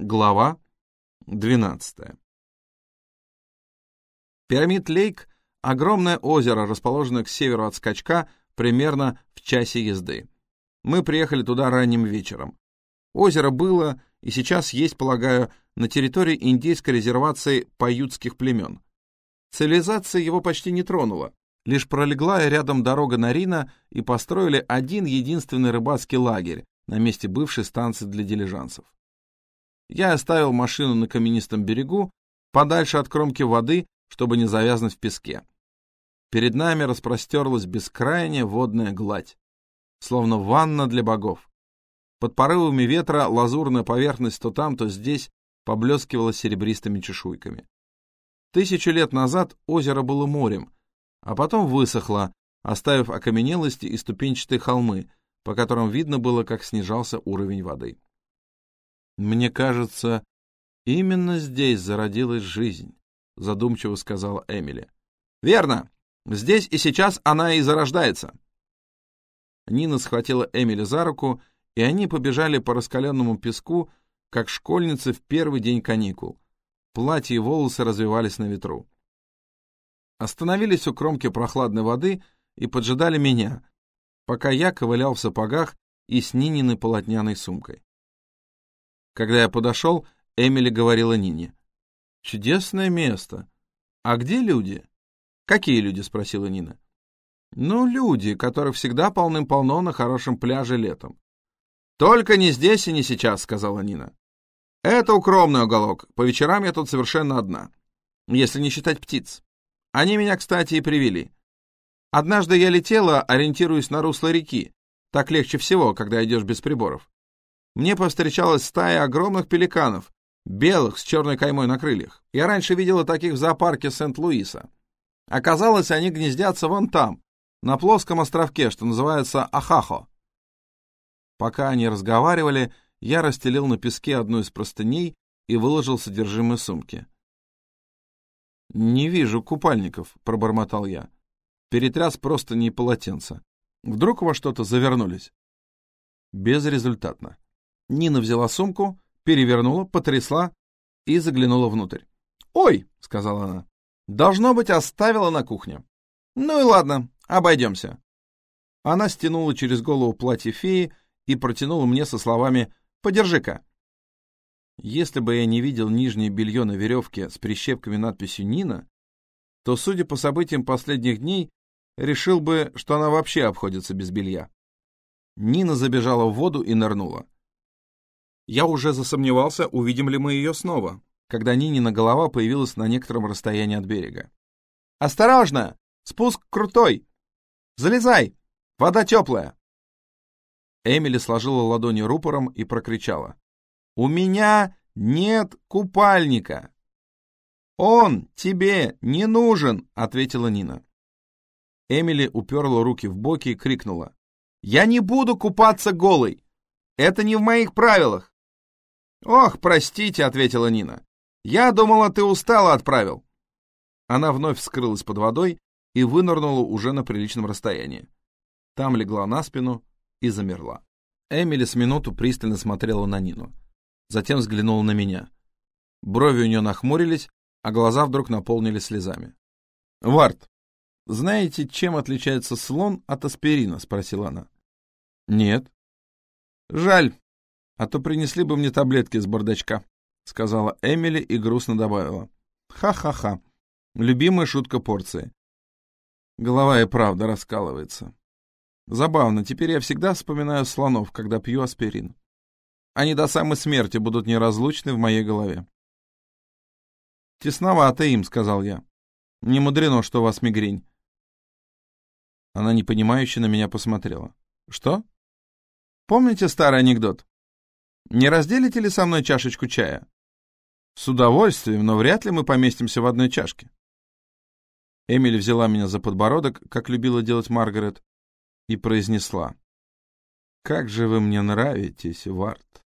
Глава 12. Пирамид-Лейк — огромное озеро, расположенное к северу от скачка, примерно в часе езды. Мы приехали туда ранним вечером. Озеро было и сейчас есть, полагаю, на территории индейской резервации паютских племен. Цивилизация его почти не тронула. Лишь пролегла рядом дорога на Рина и построили один единственный рыбацкий лагерь на месте бывшей станции для дилижансов. Я оставил машину на каменистом берегу, подальше от кромки воды, чтобы не завязнуть в песке. Перед нами распростерлась бескрайняя водная гладь, словно ванна для богов. Под порывами ветра лазурная поверхность то там, то здесь поблескивала серебристыми чешуйками. Тысячу лет назад озеро было морем, а потом высохло, оставив окаменелости и ступенчатые холмы, по которым видно было, как снижался уровень воды. «Мне кажется, именно здесь зародилась жизнь», — задумчиво сказала Эмили. «Верно. Здесь и сейчас она и зарождается». Нина схватила Эмили за руку, и они побежали по раскаленному песку, как школьницы в первый день каникул. Платья и волосы развивались на ветру. Остановились у кромки прохладной воды и поджидали меня, пока я ковылял в сапогах и с Нининой полотняной сумкой. Когда я подошел, Эмили говорила Нине. «Чудесное место. А где люди?» «Какие люди?» — спросила Нина. «Ну, люди, которые всегда полным-полно на хорошем пляже летом». «Только не здесь и не сейчас», — сказала Нина. «Это укромный уголок. По вечерам я тут совершенно одна. Если не считать птиц. Они меня, кстати, и привели. Однажды я летела, ориентируясь на русло реки. Так легче всего, когда идешь без приборов мне повстречалась стая огромных пеликанов, белых с черной каймой на крыльях. Я раньше видела таких в зоопарке Сент-Луиса. Оказалось, они гнездятся вон там, на плоском островке, что называется Ахахо. Пока они разговаривали, я расстелил на песке одну из простыней и выложил содержимое сумки. «Не вижу купальников», — пробормотал я. Перетряс просто не полотенца. Вдруг во что-то завернулись. Безрезультатно. Нина взяла сумку, перевернула, потрясла и заглянула внутрь. «Ой!» — сказала она. «Должно быть, оставила на кухне. Ну и ладно, обойдемся». Она стянула через голову платье феи и протянула мне со словами «Подержи-ка». Если бы я не видел нижнее белье на веревке с прищепками надписью «Нина», то, судя по событиям последних дней, решил бы, что она вообще обходится без белья. Нина забежала в воду и нырнула. Я уже засомневался, увидим ли мы ее снова, когда Нинина голова появилась на некотором расстоянии от берега. «Осторожно! Спуск крутой! Залезай! Вода теплая!» Эмили сложила ладони рупором и прокричала. «У меня нет купальника!» «Он тебе не нужен!» — ответила Нина. Эмили уперла руки в боки и крикнула. «Я не буду купаться голой! Это не в моих правилах! «Ох, простите», — ответила Нина. «Я думала, ты устала отправил». Она вновь скрылась под водой и вынырнула уже на приличном расстоянии. Там легла на спину и замерла. Эмили с минуту пристально смотрела на Нину. Затем взглянула на меня. Брови у нее нахмурились, а глаза вдруг наполнились слезами. «Вард, знаете, чем отличается слон от аспирина?» — спросила она. «Нет». «Жаль, а то принесли бы мне таблетки с бардачка», — сказала Эмили и грустно добавила. «Ха-ха-ха. Любимая шутка порции». Голова и правда раскалывается. Забавно, теперь я всегда вспоминаю слонов, когда пью аспирин. Они до самой смерти будут неразлучны в моей голове. «Тесновато им», — сказал я. «Не мудрено, что у вас мигрень». Она непонимающе на меня посмотрела. «Что?» «Помните старый анекдот? Не разделите ли со мной чашечку чая? С удовольствием, но вряд ли мы поместимся в одной чашке. Эмили взяла меня за подбородок, как любила делать Маргарет, и произнесла. «Как же вы мне нравитесь, Варт!»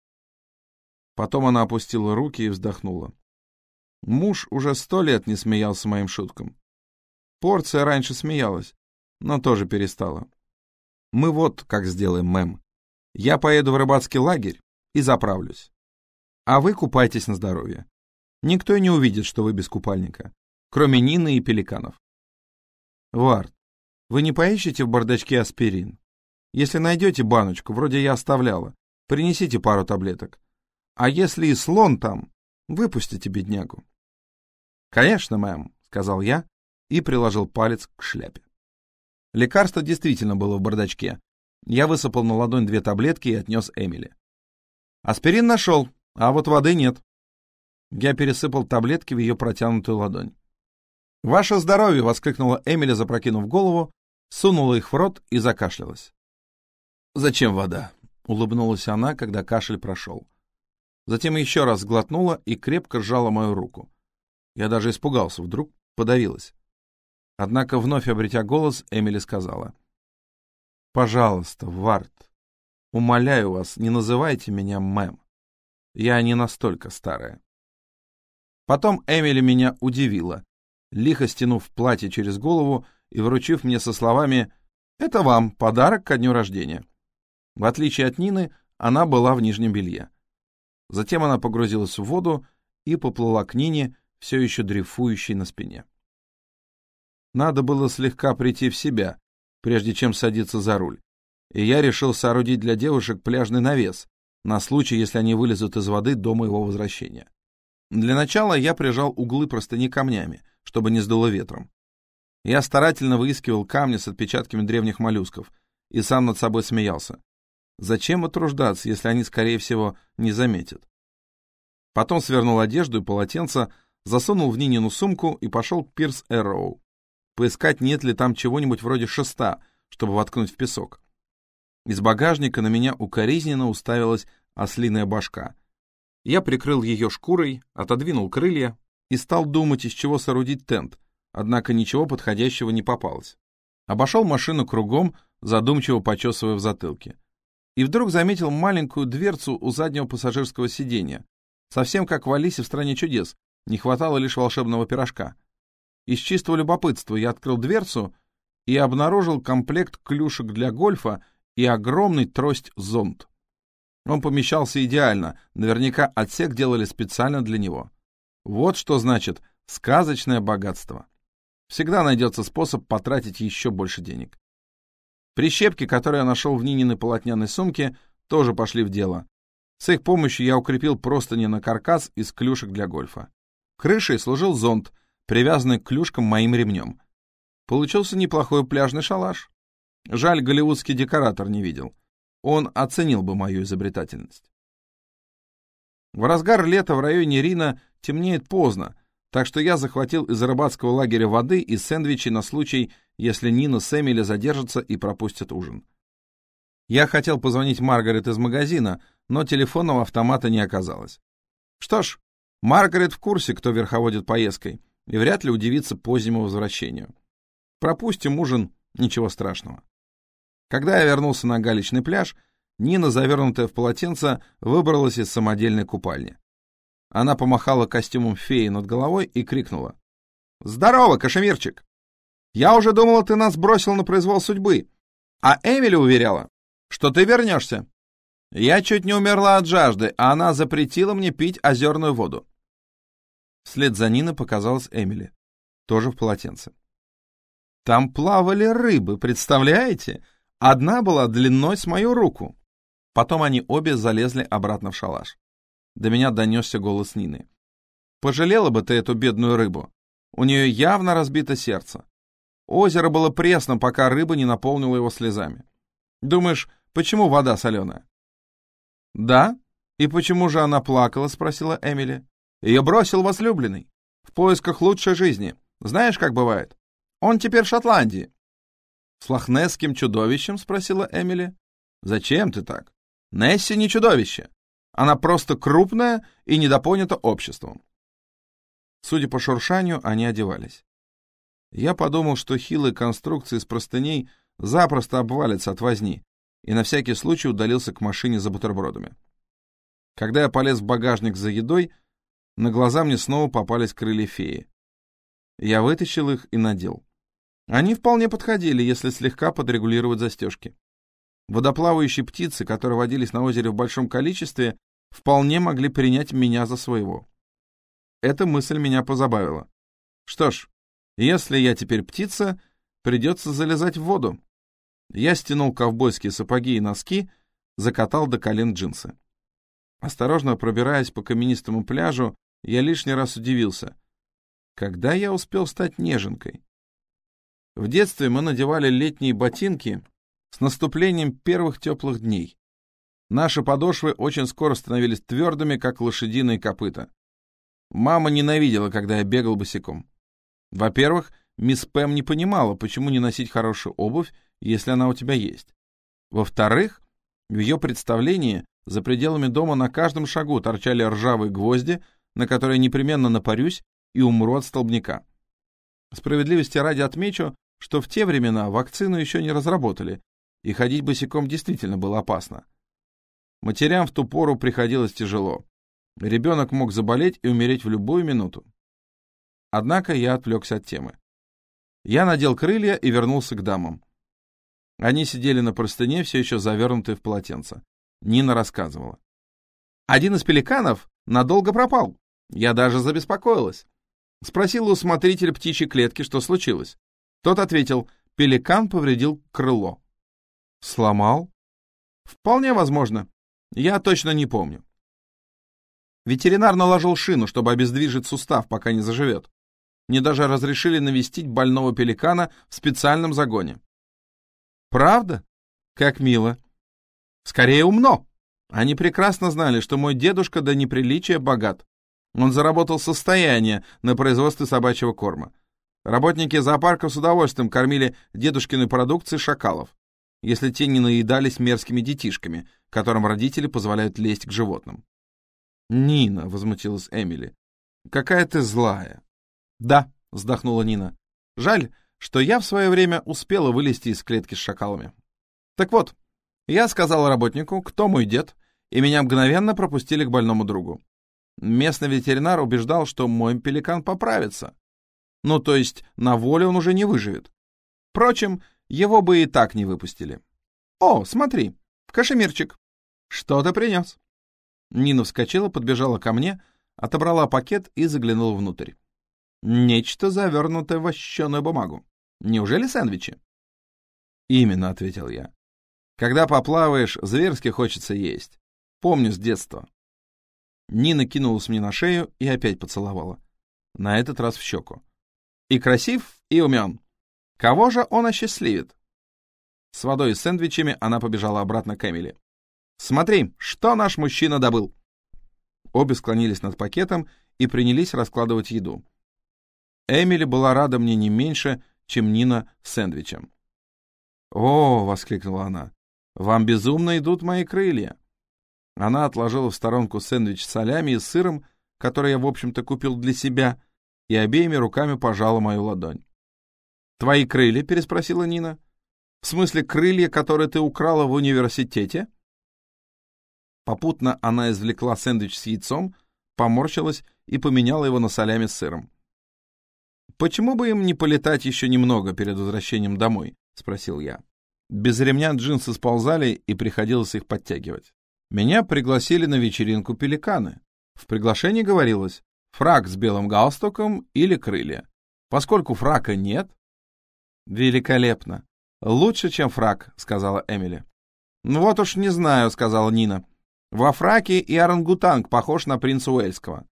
Потом она опустила руки и вздохнула. Муж уже сто лет не смеялся моим шуткам. Порция раньше смеялась, но тоже перестала. Мы вот как сделаем, мэм. Я поеду в рыбацкий лагерь, и заправлюсь. А вы купайтесь на здоровье. Никто не увидит, что вы без купальника, кроме Нины и пеликанов. Вард, вы не поищете в бардачке аспирин? Если найдете баночку, вроде я оставляла, принесите пару таблеток. А если и слон там, выпустите беднягу. Конечно, мэм, сказал я и приложил палец к шляпе. Лекарство действительно было в бардачке. Я высыпал на ладонь две таблетки и отнес Эмили. Аспирин нашел, а вот воды нет. Я пересыпал таблетки в ее протянутую ладонь. «Ваше здоровье!» — воскликнула Эмили, запрокинув голову, сунула их в рот и закашлялась. «Зачем вода?» — улыбнулась она, когда кашель прошел. Затем еще раз сглотнула и крепко сжала мою руку. Я даже испугался, вдруг подавилась. Однако, вновь обретя голос, Эмили сказала. «Пожалуйста, Варт, умоляю вас, не называйте меня мэм. Я не настолько старая». Потом Эмили меня удивила, лихо стянув платье через голову и вручив мне со словами «Это вам подарок ко дню рождения». В отличие от Нины, она была в нижнем белье. Затем она погрузилась в воду и поплыла к Нине, все еще дрейфующей на спине. Надо было слегка прийти в себя, прежде чем садиться за руль, и я решил соорудить для девушек пляжный навес, на случай, если они вылезут из воды до моего возвращения. Для начала я прижал углы простыни камнями, чтобы не сдуло ветром. Я старательно выискивал камни с отпечатками древних моллюсков и сам над собой смеялся. Зачем утруждаться, если они, скорее всего, не заметят? Потом свернул одежду и полотенце, засунул в Нинину сумку и пошел к Пирс Эрроу. Поискать, нет ли там чего-нибудь вроде шеста, чтобы воткнуть в песок. Из багажника на меня укоризненно уставилась ослиная башка — я прикрыл ее шкурой, отодвинул крылья и стал думать, из чего соорудить тент, однако ничего подходящего не попалось. Обошел машину кругом, задумчиво почесывая в затылке. И вдруг заметил маленькую дверцу у заднего пассажирского сиденья. Совсем как в Алисе в «Стране чудес», не хватало лишь волшебного пирожка. Из чистого любопытства я открыл дверцу и обнаружил комплект клюшек для гольфа и огромный трость-зонт. Он помещался идеально, наверняка отсек делали специально для него. Вот что значит сказочное богатство. Всегда найдется способ потратить еще больше денег. Прищепки, которые я нашел в Нининой полотняной сумке, тоже пошли в дело. С их помощью я укрепил простыни на каркас из клюшек для гольфа. Крышей служил зонт, привязанный к клюшкам моим ремнем. Получился неплохой пляжный шалаш. Жаль, голливудский декоратор не видел он оценил бы мою изобретательность. В разгар лета в районе Рина темнеет поздно, так что я захватил из рыбацкого лагеря воды и сэндвичи на случай, если Нина с Эмили задержатся и пропустят ужин. Я хотел позвонить Маргарет из магазина, но телефонного автомата не оказалось. Что ж, Маргарет в курсе, кто верховодит поездкой, и вряд ли удивится позднему возвращению. Пропустим ужин, ничего страшного. Когда я вернулся на галечный пляж, Нина, завернутая в полотенце, выбралась из самодельной купальни. Она помахала костюмом феи над головой и крикнула. «Здорово, кашемирчик! Я уже думала, ты нас бросил на произвол судьбы, а Эмили уверяла, что ты вернешься. Я чуть не умерла от жажды, а она запретила мне пить озерную воду». Вслед за Ниной показалась Эмили, тоже в полотенце. «Там плавали рыбы, представляете?» Одна была длиной с мою руку. Потом они обе залезли обратно в шалаш. До меня донесся голос Нины. «Пожалела бы ты эту бедную рыбу. У нее явно разбито сердце. Озеро было пресным, пока рыба не наполнила его слезами. Думаешь, почему вода соленая?» «Да? И почему же она плакала?» — спросила Эмили. «Ее бросил возлюбленный. В поисках лучшей жизни. Знаешь, как бывает? Он теперь в Шотландии. «С лохнесским чудовищем?» — спросила Эмили. «Зачем ты так? Несси не чудовище. Она просто крупная и недопонята обществом». Судя по шуршанию, они одевались. Я подумал, что хилые конструкции из простыней запросто обвалятся от возни, и на всякий случай удалился к машине за бутербродами. Когда я полез в багажник за едой, на глаза мне снова попались крылья феи. Я вытащил их и надел. Они вполне подходили, если слегка подрегулировать застежки. Водоплавающие птицы, которые водились на озере в большом количестве, вполне могли принять меня за своего. Эта мысль меня позабавила. Что ж, если я теперь птица, придется залезать в воду. Я стянул ковбойские сапоги и носки, закатал до колен джинсы. Осторожно пробираясь по каменистому пляжу, я лишний раз удивился. Когда я успел стать неженкой? В детстве мы надевали летние ботинки с наступлением первых теплых дней. Наши подошвы очень скоро становились твердыми, как лошадиные копыта. Мама ненавидела, когда я бегал босиком. Во-первых, мисс Пэм не понимала, почему не носить хорошую обувь, если она у тебя есть. Во-вторых, в ее представлении за пределами дома на каждом шагу торчали ржавые гвозди, на которые непременно напарюсь и умру от столбняка. Справедливости ради отмечу, что в те времена вакцину еще не разработали, и ходить босиком действительно было опасно. Матерям в ту пору приходилось тяжело. Ребенок мог заболеть и умереть в любую минуту. Однако я отвлекся от темы. Я надел крылья и вернулся к дамам. Они сидели на простыне, все еще завернутые в полотенце. Нина рассказывала. Один из пеликанов надолго пропал. Я даже забеспокоилась. Спросила у смотрителя птичьей клетки, что случилось. Тот ответил, пеликан повредил крыло. Сломал? Вполне возможно. Я точно не помню. Ветеринар наложил шину, чтобы обездвижить сустав, пока не заживет. Мне даже разрешили навестить больного пеликана в специальном загоне. Правда? Как мило. Скорее умно. Они прекрасно знали, что мой дедушка до неприличия богат. Он заработал состояние на производстве собачьего корма. Работники зоопарка с удовольствием кормили дедушкиной продукцией шакалов, если те не наедались мерзкими детишками, которым родители позволяют лезть к животным. «Нина», — возмутилась Эмили, — «какая ты злая». «Да», — вздохнула Нина, — «жаль, что я в свое время успела вылезти из клетки с шакалами. Так вот, я сказал работнику, кто мой дед, и меня мгновенно пропустили к больному другу. Местный ветеринар убеждал, что мой пеликан поправится. Ну, то есть на воле он уже не выживет. Впрочем, его бы и так не выпустили. «О, смотри, кашемирчик. Что ты принес?» Нина вскочила, подбежала ко мне, отобрала пакет и заглянула внутрь. Нечто завернутое в вощеную бумагу. Неужели сэндвичи? Именно, ответил я. Когда поплаваешь, зверски хочется есть. Помню с детства. Нина кинулась мне на шею и опять поцеловала. На этот раз в щеку. И красив, и умен. Кого же он осчастливит? С водой и сэндвичами она побежала обратно к Эмили. «Смотри, что наш мужчина добыл!» Обе склонились над пакетом и принялись раскладывать еду. Эмили была рада мне не меньше, чем Нина сэндвичем. «О!» — воскликнула она. «Вам безумно идут мои крылья!» Она отложила в сторонку сэндвич с солями и сыром, который я, в общем-то, купил для себя, и обеими руками пожала мою ладонь. «Твои крылья?» — переспросила Нина. «В смысле крылья, которые ты украла в университете?» Попутно она извлекла сэндвич с яйцом, поморщилась и поменяла его на солями с сыром. «Почему бы им не полетать еще немного перед возвращением домой?» — спросил я. Без ремня джинсы сползали, и приходилось их подтягивать. Меня пригласили на вечеринку пеликаны. В приглашении говорилось «фрак с белым галстуком или крылья». Поскольку фрака нет... «Великолепно! Лучше, чем фрак», — сказала Эмили. «Ну вот уж не знаю», — сказала Нина. «Во фраке и орангутанг похож на принца Уэльского.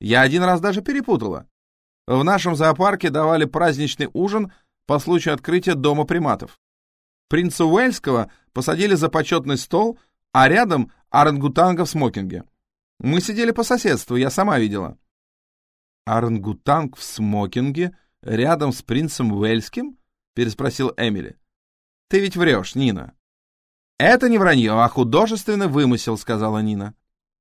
Я один раз даже перепутала. В нашем зоопарке давали праздничный ужин по случаю открытия дома приматов. Принца Уэльского посадили за почетный стол, а рядом орангутанга в смокинге. Мы сидели по соседству, я сама видела. «Орангутанг в смокинге рядом с принцем Уэльским?» — переспросил Эмили. «Ты ведь врешь, Нина». «Это не вранье, а художественный вымысел», — сказала Нина.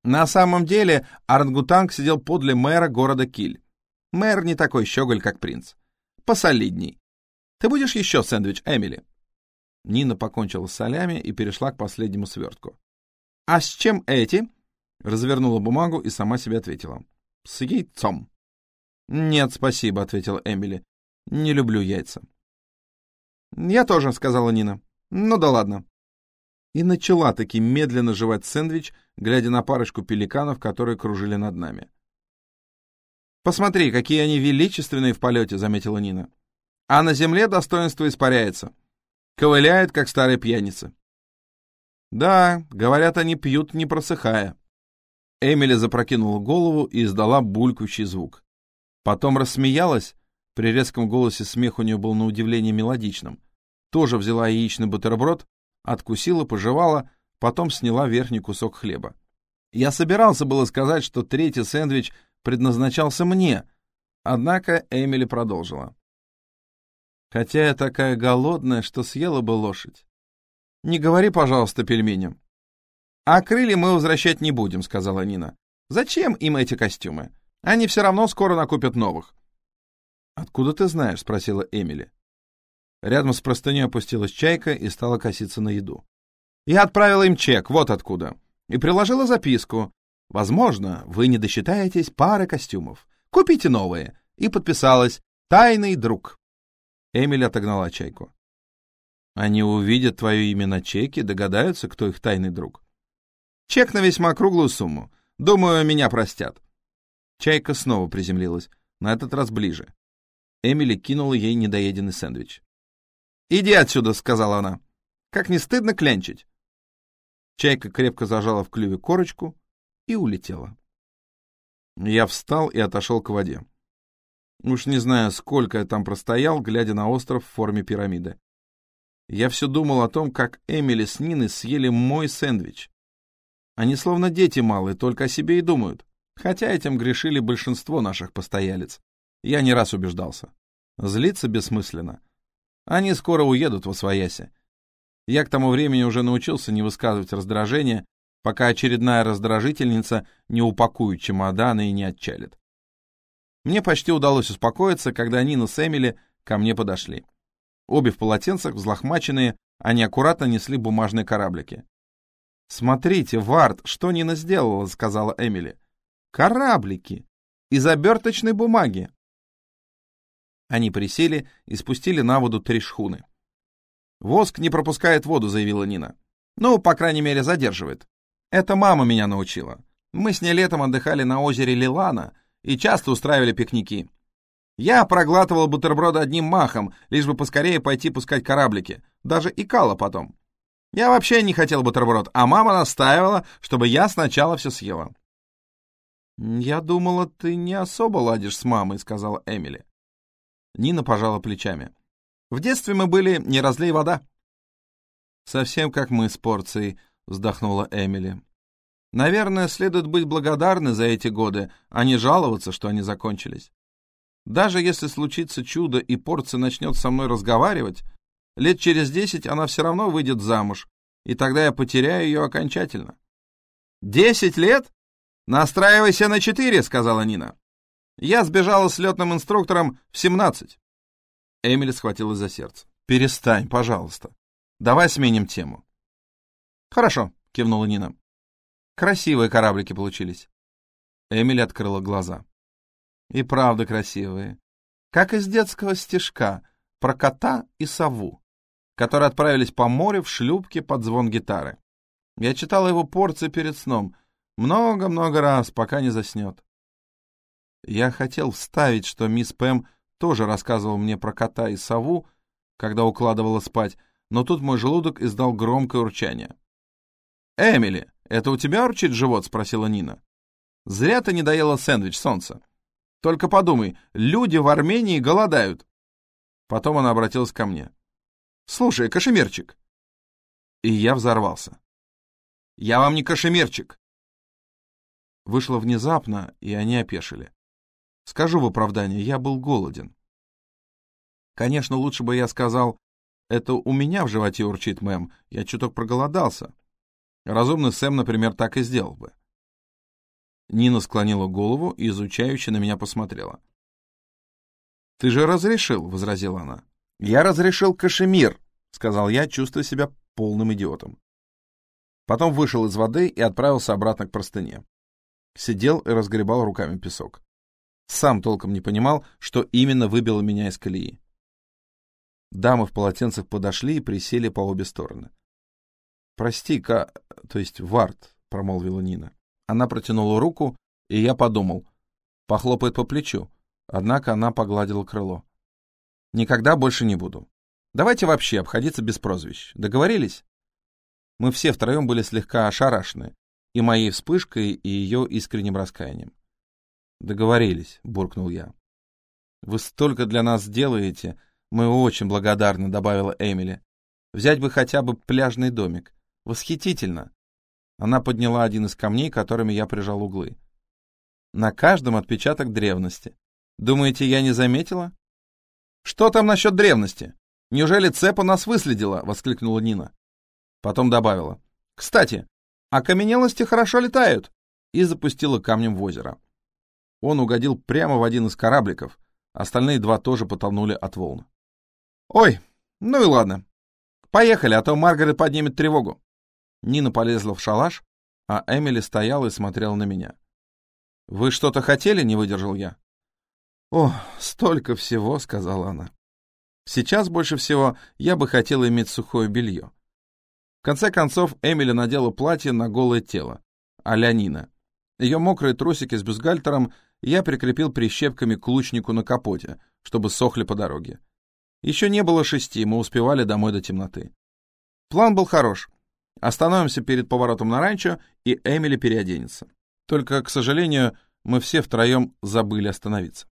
На самом деле орангутанг сидел подле мэра города Киль. Мэр не такой щеголь, как принц. Посолидней. Ты будешь еще сэндвич, Эмили?» Нина покончила с солями и перешла к последнему свертку. «А с чем эти?» Развернула бумагу и сама себе ответила. «С яйцом». «Нет, спасибо», — ответила Эмили. «Не люблю яйца». «Я тоже», — сказала Нина. «Ну да ладно». и начала таки медленно жевать сэндвич, глядя на парочку пеликанов, которые кружили над нами. «Посмотри, какие они величественные в полете», — заметила Нина. «А на земле достоинство испаряется. Ковыляют, как старые пьяницы». «Да, говорят, они пьют, не просыхая». Эмили запрокинула голову и издала булькающий звук. Потом рассмеялась, при резком голосе смех у нее был на удивление мелодичным. Тоже взяла яичный бутерброд, откусила, пожевала, потом сняла верхний кусок хлеба. Я собирался было сказать, что третий сэндвич предназначался мне, однако Эмили продолжила. Хотя я такая голодная, что съела бы лошадь. Не говори, пожалуйста, пельменям. А крылья мы возвращать не будем, сказала Нина. Зачем им эти костюмы? Они все равно скоро накупят новых. Откуда ты знаешь? спросила Эмили. Рядом с простыней опустилась чайка и стала коситься на еду. Я отправила им чек, вот откуда. И приложила записку. Возможно, вы не досчитаетесь пары костюмов. Купите новые. И подписалась «Тайный друг». Эмили отогнала чайку. Они увидят твое имя на чеке, догадаются, кто их тайный друг. Чек на весьма круглую сумму. Думаю, меня простят. Чайка снова приземлилась, на этот раз ближе. Эмили кинула ей недоеденный сэндвич. «Иди отсюда», — сказала она. «Как не стыдно клянчить». Чайка крепко зажала в клюве корочку и улетела. Я встал и отошел к воде. Уж не знаю, сколько я там простоял, глядя на остров в форме пирамиды. Я все думал о том, как Эмили с Ниной съели мой сэндвич. Они словно дети малые, только о себе и думают. Хотя этим грешили большинство наших постоялец. Я не раз убеждался. Злиться бессмысленно. Они скоро уедут во свояси. Я к тому времени уже научился не высказывать раздражение, пока очередная раздражительница не упакует чемоданы и не отчалит. Мне почти удалось успокоиться, когда Нина с Эмили ко мне подошли. Обе в полотенцах, взлохмаченные, они аккуратно несли бумажные кораблики. «Смотрите, Вард, что Нина сделала», — сказала Эмили. «Кораблики! Из оберточной бумаги!» Они присели и спустили на воду три шхуны. «Воск не пропускает воду», — заявила Нина. «Ну, по крайней мере, задерживает. Это мама меня научила. Мы с ней летом отдыхали на озере Лилана — и часто устраивали пикники. Я проглатывал бутерброды одним махом, лишь бы поскорее пойти пускать кораблики, даже икала потом. Я вообще не хотел бутерброд, а мама настаивала, чтобы я сначала все съела. «Я думала, ты не особо ладишь с мамой», — сказала Эмили. Нина пожала плечами. «В детстве мы были не разлей вода». «Совсем как мы с порцией», — вздохнула Эмили. Наверное, следует быть благодарны за эти годы, а не жаловаться, что они закончились. Даже если случится чудо и порция начнет со мной разговаривать, лет через десять она все равно выйдет замуж, и тогда я потеряю ее окончательно. «Десять лет? Настраивайся на четыре», — сказала Нина. «Я сбежала с летным инструктором в семнадцать». Эмили схватилась за сердце. «Перестань, пожалуйста. Давай сменим тему». «Хорошо», — кивнула Нина. Красивые кораблики получились. Эмили открыла глаза. И правда красивые. Как из детского стишка про кота и сову, которые отправились по морю в шлюпке под звон гитары. Я читала его порции перед сном. Много-много раз, пока не заснет. Я хотел вставить, что мисс Пэм тоже рассказывал мне про кота и сову, когда укладывала спать, но тут мой желудок издал громкое урчание. «Эмили, это у тебя урчит живот?» — спросила Нина. «Зря ты не доела сэндвич, солнце. Только подумай, люди в Армении голодают». Потом она обратилась ко мне. «Слушай, кашемирчик». И я взорвался. «Я вам не кашемирчик». Вышло внезапно, и они опешили. Скажу в оправдание, я был голоден. Конечно, лучше бы я сказал, это у меня в животе урчит, мэм, я чуток проголодался. Разумный Сэм, например, так и сделал бы. Нина склонила голову и изучающе на меня посмотрела. «Ты же разрешил», — возразила она. «Я разрешил кашемир», — сказал я, чувствуя себя полным идиотом. Потом вышел из воды и отправился обратно к простыне. Сидел и разгребал руками песок. Сам толком не понимал, что именно выбило меня из колеи. Дамы в полотенцах подошли и присели по обе стороны. «Прости-ка, то есть Варт», — промолвила Нина. Она протянула руку, и я подумал. Похлопает по плечу. Однако она погладила крыло. «Никогда больше не буду. Давайте вообще обходиться без прозвищ. Договорились?» Мы все втроем были слегка ошарашены, и моей вспышкой, и ее искренним раскаянием. «Договорились», — буркнул я. «Вы столько для нас делаете, мы очень благодарны», — добавила Эмили. «Взять бы хотя бы пляжный домик. Восхитительно!» Она подняла один из камней, которыми я прижал углы. На каждом отпечаток древности. Думаете, я не заметила? Что там насчет древности? Неужели цепа нас выследила? Воскликнула Нина. Потом добавила. Кстати, окаменелости хорошо летают. И запустила камнем в озеро. Он угодил прямо в один из корабликов. Остальные два тоже потонули от волн. Ой, ну и ладно. Поехали, а то Маргарет поднимет тревогу. Нина полезла в шалаш, а Эмили стояла и смотрела на меня. «Вы что-то хотели?» — не выдержал я. «О, столько всего!» — сказала она. «Сейчас больше всего я бы хотела иметь сухое белье». В конце концов, Эмили надела платье на голое тело, а Нина. Ее мокрые трусики с бюстгальтером я прикрепил прищепками к лучнику на капоте, чтобы сохли по дороге. Еще не было шести, мы успевали домой до темноты. План был хорош. Остановимся перед поворотом на ранчо, и Эмили переоденется. Только, к сожалению, мы все втроем забыли остановиться.